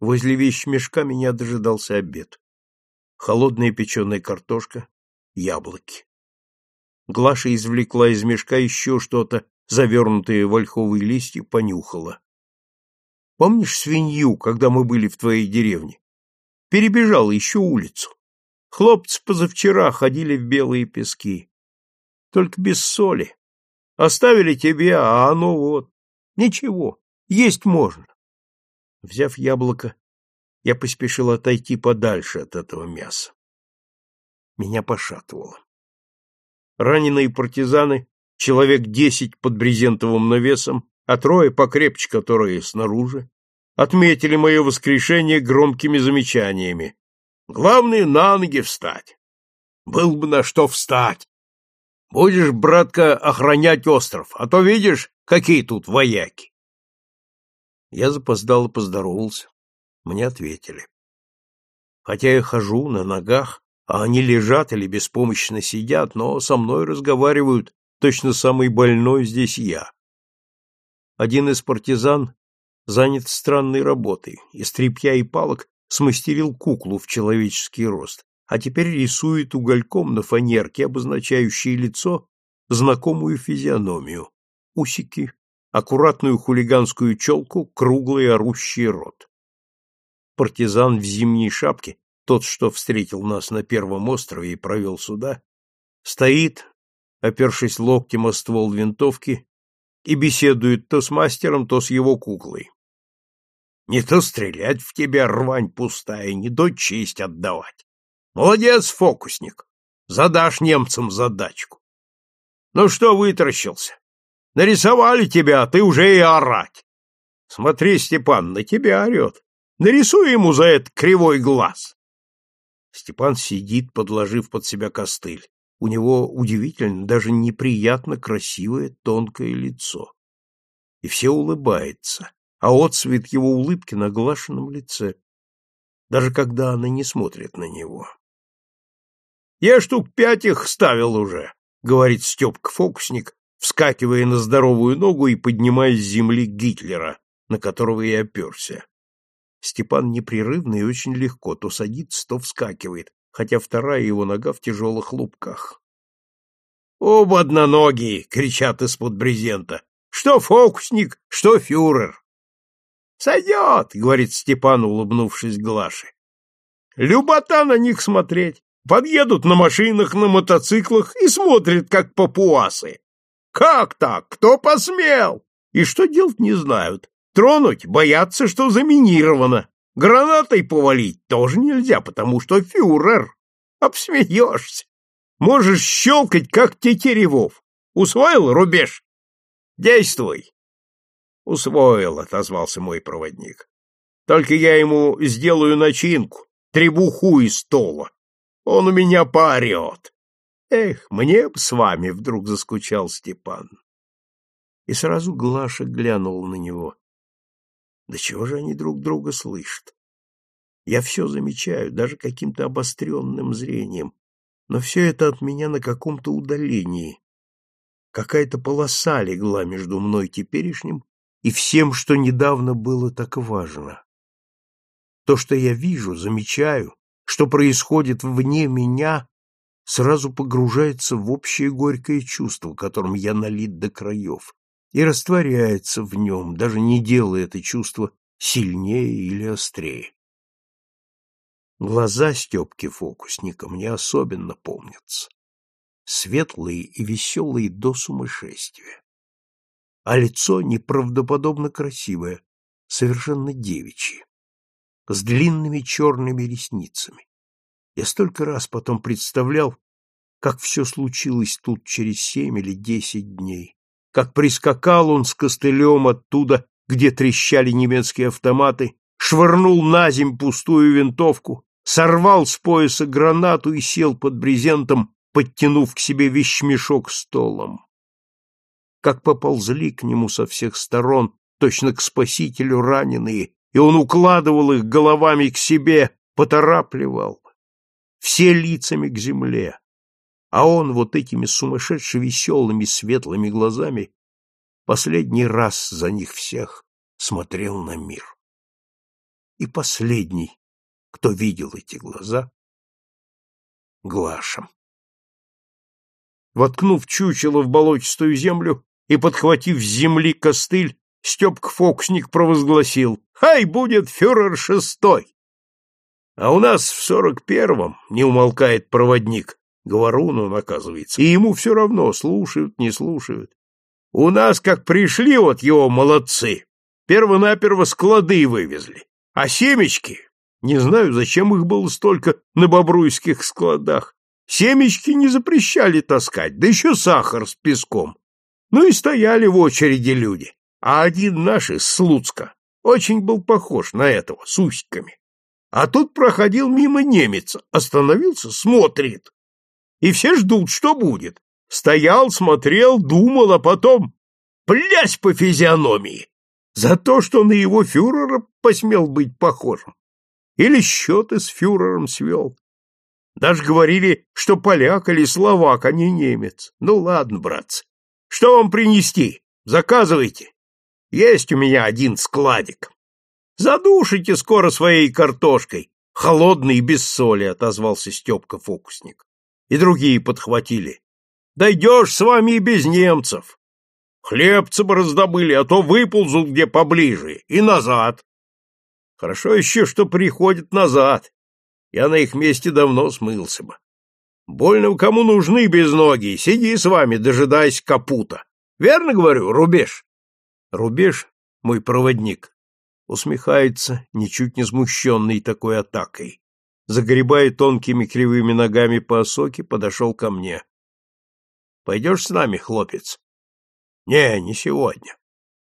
Возле вещмешка меня дожидался обед. Холодная печеная картошка, яблоки. Глаша извлекла из мешка еще что-то, завернутое в ольховые листья, понюхала. Помнишь свинью, когда мы были в твоей деревне? Перебежала еще улицу. Хлопцы позавчера ходили в белые пески. Только без соли. Оставили тебе, а оно вот. Ничего, есть можно. Взяв яблоко, я поспешил отойти подальше от этого мяса. Меня пошатывало. Раненые партизаны, человек десять под брезентовым навесом, а трое покрепче, которые снаружи, отметили мое воскрешение громкими замечаниями. Главное, на ноги встать. Был бы на что встать. Будешь, братка, охранять остров, а то видишь, какие тут вояки. Я запоздало поздоровался. Мне ответили. Хотя я хожу на ногах, а они лежат или беспомощно сидят, но со мной разговаривают точно самый больной здесь я. Один из партизан занят странной работой, из тряпья и палок смастерил куклу в человеческий рост, а теперь рисует угольком на фанерке, обозначающей лицо, знакомую физиономию, усики, аккуратную хулиганскую челку, круглый орущий рот. Партизан в зимней шапке, тот, что встретил нас на первом острове и провел сюда, стоит, опершись локтем о ствол винтовки, и беседует то с мастером, то с его куклой. Не то стрелять в тебя, рвань пустая, не то честь отдавать. Молодец, фокусник, задашь немцам задачку. Ну что вытаращился? Нарисовали тебя, а ты уже и орать. Смотри, Степан, на тебя орет. Нарисуй ему за это кривой глаз. Степан сидит, подложив под себя костыль. У него удивительно, даже неприятно красивое тонкое лицо. И все улыбается а отсвет его улыбки на глашенном лице, даже когда она не смотрит на него. «Я штук пять их ставил уже», — говорит Степка-фокусник, вскакивая на здоровую ногу и поднимая с земли Гитлера, на которого я оперся. Степан непрерывно и очень легко то садится, то вскакивает, хотя вторая его нога в тяжелых лупках. «Оба одноногие!» — кричат из-под брезента. «Что фокусник, что фюрер!» Сойдет, — говорит Степан, улыбнувшись Глаше. Любота на них смотреть. Подъедут на машинах, на мотоциклах и смотрят, как папуасы. Как так? Кто посмел? И что делать не знают. Тронуть боятся, что заминировано. Гранатой повалить тоже нельзя, потому что фюрер. Обсмеешься. Можешь щелкать, как тетеревов. Усвоил рубеж? Действуй. Усвоил, отозвался мой проводник. Только я ему сделаю начинку, требуху из стола. Он у меня поорет. Эх, мне б с вами, вдруг заскучал Степан. И сразу Глаша глянула на него. Да чего же они друг друга слышат? Я все замечаю, даже каким-то обостренным зрением, но все это от меня на каком-то удалении. Какая-то полоса легла между мной теперешним и всем, что недавно было так важно. То, что я вижу, замечаю, что происходит вне меня, сразу погружается в общее горькое чувство, которым я налит до краев, и растворяется в нем, даже не делая это чувство сильнее или острее. Глаза Степки фокусника мне особенно помнятся. Светлые и веселые до сумасшествия а лицо неправдоподобно красивое, совершенно девичье, с длинными черными ресницами. Я столько раз потом представлял, как все случилось тут через семь или десять дней, как прискакал он с костылем оттуда, где трещали немецкие автоматы, швырнул на земь пустую винтовку, сорвал с пояса гранату и сел под брезентом, подтянув к себе вещмешок столом. Как поползли к нему со всех сторон, точно к спасителю раненые, и он укладывал их головами к себе, поторапливал, все лицами к земле, а он вот этими сумасшедше веселыми светлыми глазами последний раз за них всех смотрел на мир. И последний, кто видел эти глаза, Глаша. Воткнув чучело в болотистую землю и подхватив с земли костыль, Степка-фокусник провозгласил «Хай будет фюрер шестой!» А у нас в сорок первом не умолкает проводник, говорун он, оказывается, и ему все равно, слушают, не слушают. У нас, как пришли вот его молодцы, первонаперво склады вывезли, а семечки, не знаю, зачем их было столько на бобруйских складах, семечки не запрещали таскать, да еще сахар с песком. Ну и стояли в очереди люди. А один наш из Слуцка очень был похож на этого, с усиками. А тут проходил мимо немец, остановился, смотрит. И все ждут, что будет. Стоял, смотрел, думал, а потом плясь по физиономии за то, что на его фюрера посмел быть похожим. Или счеты с фюрером свел. Даже говорили, что поляк или словак, а не немец. Ну ладно, братцы, что вам принести? Заказывайте. Есть у меня один складик. Задушите скоро своей картошкой, холодный и без соли, отозвался Степка-фокусник. И другие подхватили. Дойдешь с вами и без немцев. Хлебца бы раздобыли, а то выползут где поближе, и назад. Хорошо еще, что приходят назад. Я на их месте давно смылся бы. Больно кому нужны без ноги, сиди с вами, дожидаясь капута. Верно говорю, рубеж? Рубеж, мой проводник, усмехается, ничуть не смущенный такой атакой. Загребая тонкими кривыми ногами по осоке, подошел ко мне. — Пойдешь с нами, хлопец? — Не, не сегодня.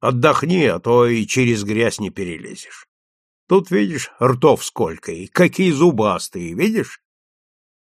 Отдохни, а то и через грязь не перелезешь. Тут, видишь, ртов сколько, и какие зубастые, видишь?